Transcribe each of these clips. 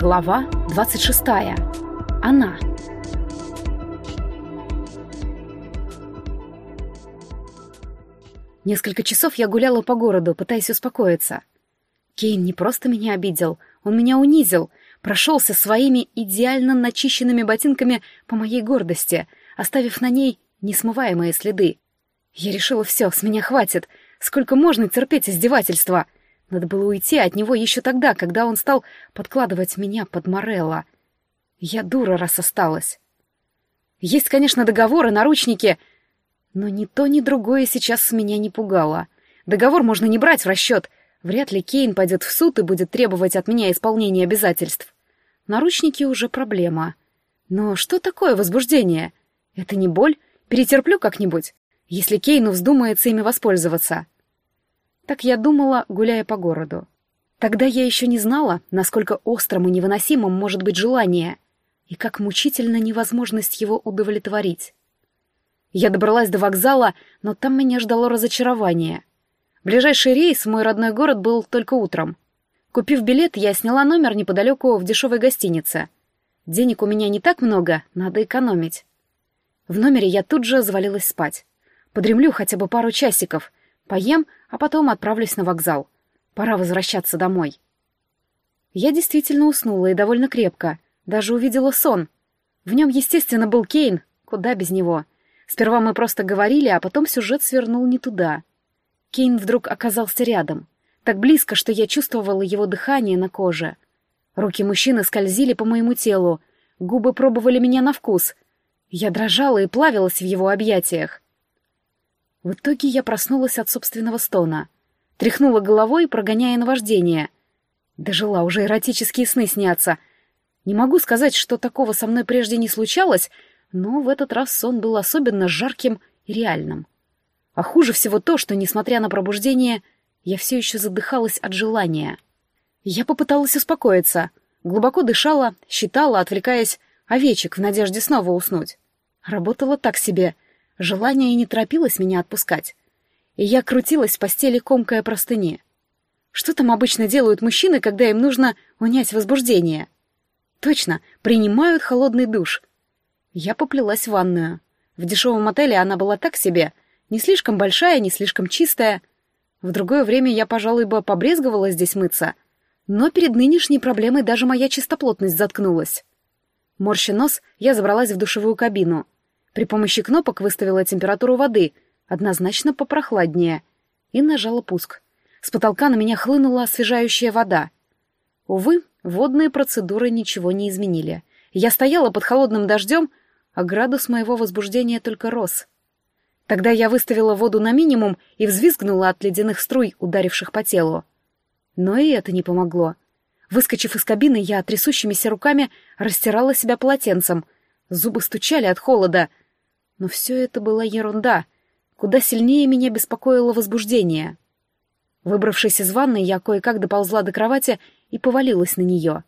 Глава 26. Она. Несколько часов я гуляла по городу, пытаясь успокоиться. Кейн не просто меня обидел, он меня унизил, прошелся своими идеально начищенными ботинками по моей гордости, оставив на ней несмываемые следы. Я решила, все, с меня хватит, сколько можно терпеть издевательства — надо было уйти от него еще тогда, когда он стал подкладывать меня под Морелла. Я дура, раз осталась. Есть, конечно, договоры, наручники, но ни то, ни другое сейчас меня не пугало. Договор можно не брать в расчет. Вряд ли Кейн пойдет в суд и будет требовать от меня исполнения обязательств. Наручники уже проблема. Но что такое возбуждение? Это не боль? Перетерплю как-нибудь, если Кейну вздумается ими воспользоваться. Так я думала, гуляя по городу. Тогда я еще не знала, насколько острым и невыносимым может быть желание, и как мучительно невозможность его удовлетворить. Я добралась до вокзала, но там меня ждало разочарование. Ближайший рейс в мой родной город был только утром. Купив билет, я сняла номер неподалеку в дешевой гостинице. Денег у меня не так много, надо экономить. В номере я тут же завалилась спать. Подремлю хотя бы пару часиков, поем, а потом отправлюсь на вокзал. Пора возвращаться домой. Я действительно уснула и довольно крепко, даже увидела сон. В нем, естественно, был Кейн, куда без него. Сперва мы просто говорили, а потом сюжет свернул не туда. Кейн вдруг оказался рядом, так близко, что я чувствовала его дыхание на коже. Руки мужчины скользили по моему телу, губы пробовали меня на вкус. Я дрожала и плавилась в его объятиях. В итоге я проснулась от собственного стона. Тряхнула головой, прогоняя наваждение. Дожила, уже эротические сны снятся. Не могу сказать, что такого со мной прежде не случалось, но в этот раз сон был особенно жарким и реальным. А хуже всего то, что, несмотря на пробуждение, я все еще задыхалась от желания. Я попыталась успокоиться, глубоко дышала, считала, отвлекаясь овечек в надежде снова уснуть. Работала так себе — Желание и не торопилось меня отпускать. И я крутилась в постели, комкая простыни. Что там обычно делают мужчины, когда им нужно унять возбуждение? Точно, принимают холодный душ. Я поплелась в ванную. В дешевом отеле она была так себе, не слишком большая, не слишком чистая. В другое время я, пожалуй, бы побрезговала здесь мыться. Но перед нынешней проблемой даже моя чистоплотность заткнулась. Морща нос, я забралась в душевую кабину — при помощи кнопок выставила температуру воды, однозначно попрохладнее, и нажала пуск. С потолка на меня хлынула освежающая вода. Увы, водные процедуры ничего не изменили. Я стояла под холодным дождем, а градус моего возбуждения только рос. Тогда я выставила воду на минимум и взвизгнула от ледяных струй, ударивших по телу. Но и это не помогло. Выскочив из кабины, я трясущимися руками растирала себя полотенцем. Зубы стучали от холода — но все это была ерунда. Куда сильнее меня беспокоило возбуждение. Выбравшись из ванной, я кое-как доползла до кровати и повалилась на нее.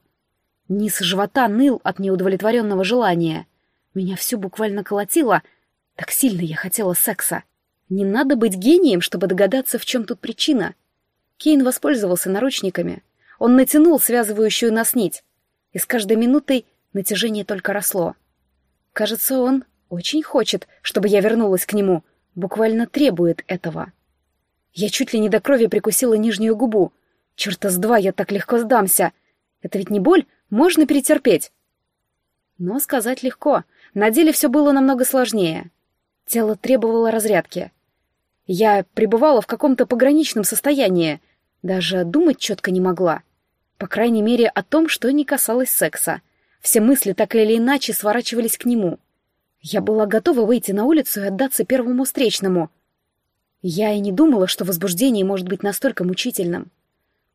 Низ живота ныл от неудовлетворенного желания. Меня все буквально колотило. Так сильно я хотела секса. Не надо быть гением, чтобы догадаться, в чем тут причина. Кейн воспользовался наручниками. Он натянул связывающую нас нить. И с каждой минутой натяжение только росло. Кажется, он очень хочет, чтобы я вернулась к нему, буквально требует этого. Я чуть ли не до крови прикусила нижнюю губу. Черта с два я так легко сдамся. Это ведь не боль, можно перетерпеть. Но сказать легко. На деле все было намного сложнее. Тело требовало разрядки. Я пребывала в каком-то пограничном состоянии. Даже думать четко не могла. По крайней мере, о том, что не касалось секса. Все мысли так или иначе сворачивались к нему — я была готова выйти на улицу и отдаться первому встречному. Я и не думала, что возбуждение может быть настолько мучительным.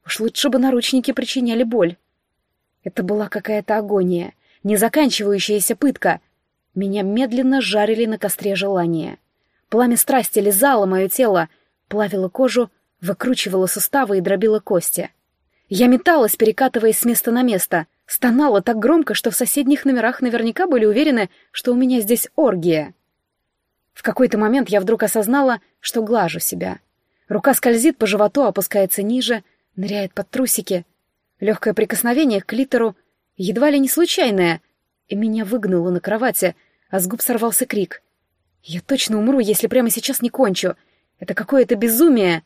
Уж лучше бы наручники причиняли боль. Это была какая-то агония, не заканчивающаяся пытка. Меня медленно жарили на костре желания. Пламя страсти лизало мое тело, плавило кожу, выкручивало суставы и дробило кости. Я металась, перекатываясь с места на место — Стонала так громко, что в соседних номерах наверняка были уверены, что у меня здесь оргия. В какой-то момент я вдруг осознала, что глажу себя. Рука скользит по животу, опускается ниже, ныряет под трусики. Легкое прикосновение к клитору, едва ли не случайное, и меня выгнало на кровати, а с губ сорвался крик. «Я точно умру, если прямо сейчас не кончу. Это какое-то безумие!»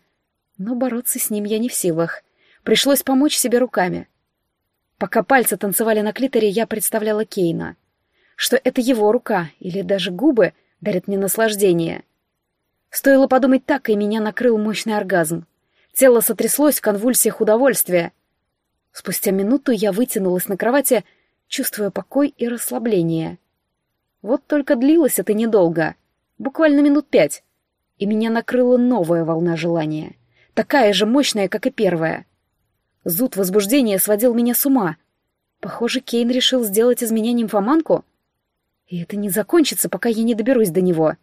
Но бороться с ним я не в силах. Пришлось помочь себе руками. Пока пальцы танцевали на клиторе, я представляла Кейна. Что это его рука или даже губы дарят мне наслаждение. Стоило подумать так, и меня накрыл мощный оргазм. Тело сотряслось в конвульсиях удовольствия. Спустя минуту я вытянулась на кровати, чувствуя покой и расслабление. Вот только длилось это недолго, буквально минут пять, и меня накрыла новая волна желания, такая же мощная, как и первая. Зуд возбуждения сводил меня с ума. Похоже, Кейн решил сделать из меня нимфоманку. И это не закончится, пока я не доберусь до него.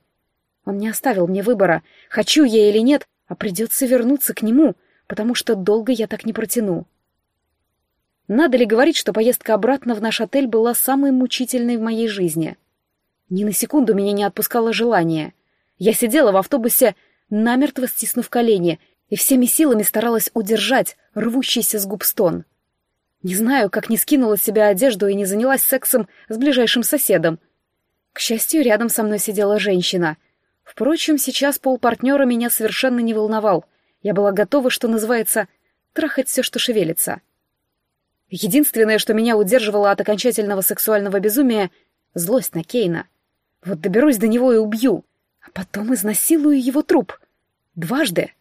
Он не оставил мне выбора, хочу я или нет, а придется вернуться к нему, потому что долго я так не протяну. Надо ли говорить, что поездка обратно в наш отель была самой мучительной в моей жизни? Ни на секунду меня не отпускало желание. Я сидела в автобусе, намертво стиснув колени, и всеми силами старалась удержать рвущийся с губ стон. Не знаю, как не скинула с себя одежду и не занялась сексом с ближайшим соседом. К счастью, рядом со мной сидела женщина. Впрочем, сейчас полпартнера меня совершенно не волновал. Я была готова, что называется, трахать все, что шевелится. Единственное, что меня удерживало от окончательного сексуального безумия — злость на Кейна. Вот доберусь до него и убью, а потом изнасилую его труп. Дважды.